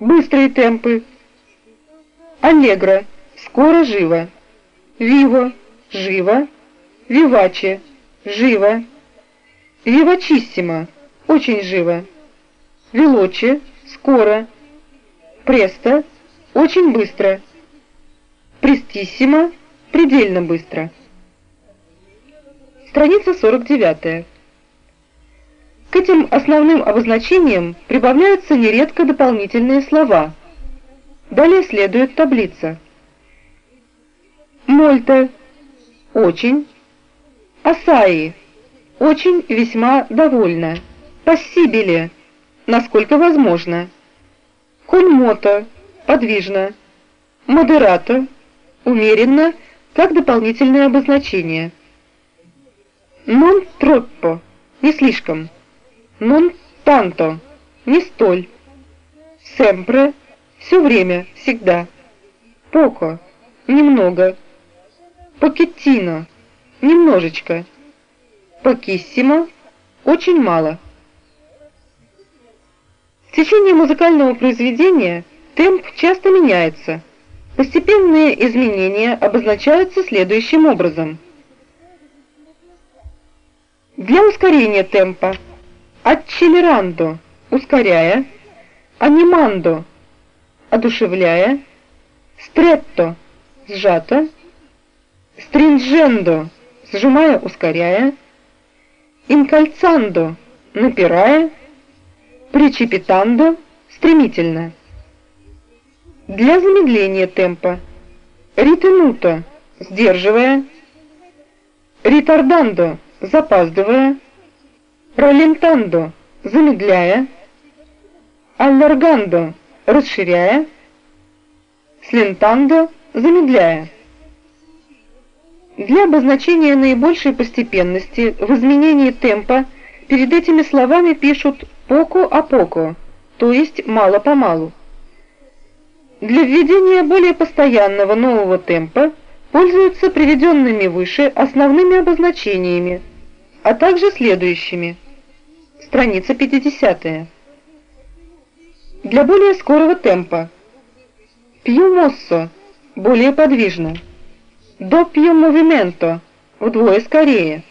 Быстрые темпы. Аллегро. Скоро, живо. Виво. Живо. Виваче. Живо. Вивачиссимо. Очень живо. Велоче. Скоро. Престо. Очень быстро. Престиссимо. Предельно быстро. Страница 49. К этим основным обозначениям прибавляются нередко дополнительные слова. Далее следует таблица. Мольта – очень. Асаи – очень весьма довольна. Пассибеле – насколько возможно. Коньмото – подвижно. Модерато – умеренно, как дополнительное обозначение. Non troppo – не слишком. Non tanto – не столь. Sempre – все время, всегда. Poco – немного. Pochettino – немножечко. Pochissimo – очень мало. В течение музыкального произведения темп часто меняется. Постепенные изменения обозначаются следующим образом. Для ускорения темпа – accelerando – ускоряя, animando – одушевляя, stretto – сжато, stringendo – сжимая, ускоряя, incalzando – напирая, precipitando – стремительно. Для замедления темпа ritenuto – сдерживая, ritardando – запаздывая, ралентандо – замедляя, аллергандо – расширяя, слентандо – замедляя. Для обозначения наибольшей постепенности в изменении темпа перед этими словами пишут «поко а поко», то есть «мало-помалу». Для введения более постоянного нового темпа пользуются приведенными выше основными обозначениями, а также следующими – Страница 50. Для более скорого темпа. Più mosso – более подвижно. Do più movimento – вдвое скорее.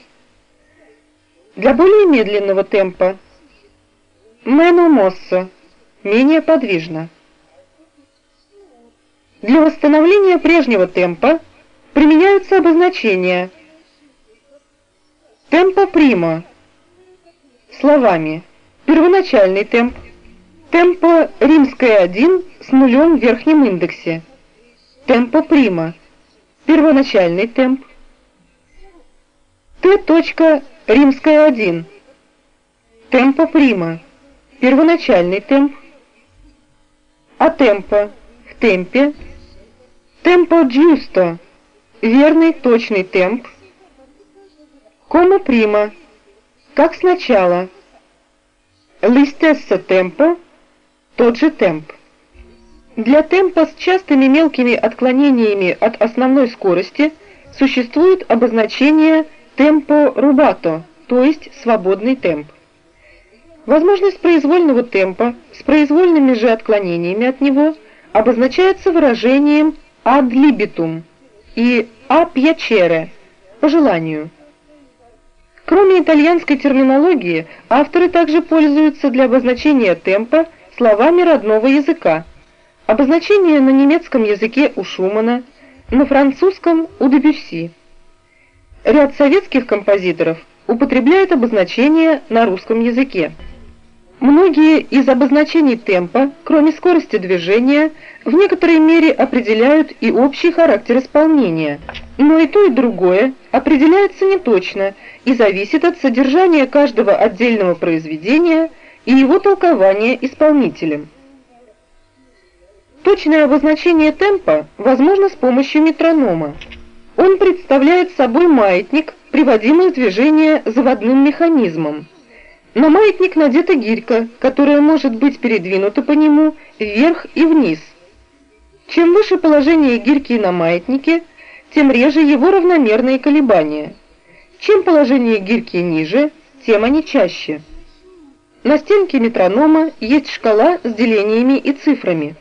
Для более медленного темпа. Meno mosso – менее подвижно. Для восстановления прежнего темпа применяются обозначения темпо primo – словами. «Первоначальный темп», «Темпо римская 1 с нулем в верхнем индексе», «Темпо прима», «Первоначальный темп», «Т. римская 1», «Темпо прима», «Первоначальный темп», «А темпо» в темпе, «Темпо джусто» верный точный темп, «Кома прима» как сначала. Листесса темпо – тот же темп. Для темпа с частыми мелкими отклонениями от основной скорости существует обозначение темпо рубато, то есть свободный темп. Возможность произвольного темпа с произвольными же отклонениями от него обозначается выражением ad libitum и a piacere – по желанию. Кроме итальянской терминологии, авторы также пользуются для обозначения темпа словами родного языка. Обозначение на немецком языке у Шумана, на французском у Дебюсси. Ряд советских композиторов употребляет обозначение на русском языке. Многие из обозначений темпа, кроме скорости движения, в некоторой мере определяют и общий характер исполнения, но и то, и другое определяется неточно и зависит от содержания каждого отдельного произведения и его толкования исполнителем. Точное обозначение темпа возможно с помощью метронома. Он представляет собой маятник, приводимый в движение заводным механизмом. На маятник надета гирька, которая может быть передвинута по нему вверх и вниз. Чем выше положение гирьки на маятнике, тем реже его равномерные колебания. Чем положение гирьки ниже, тем они чаще. На стенке метронома есть шкала с делениями и цифрами.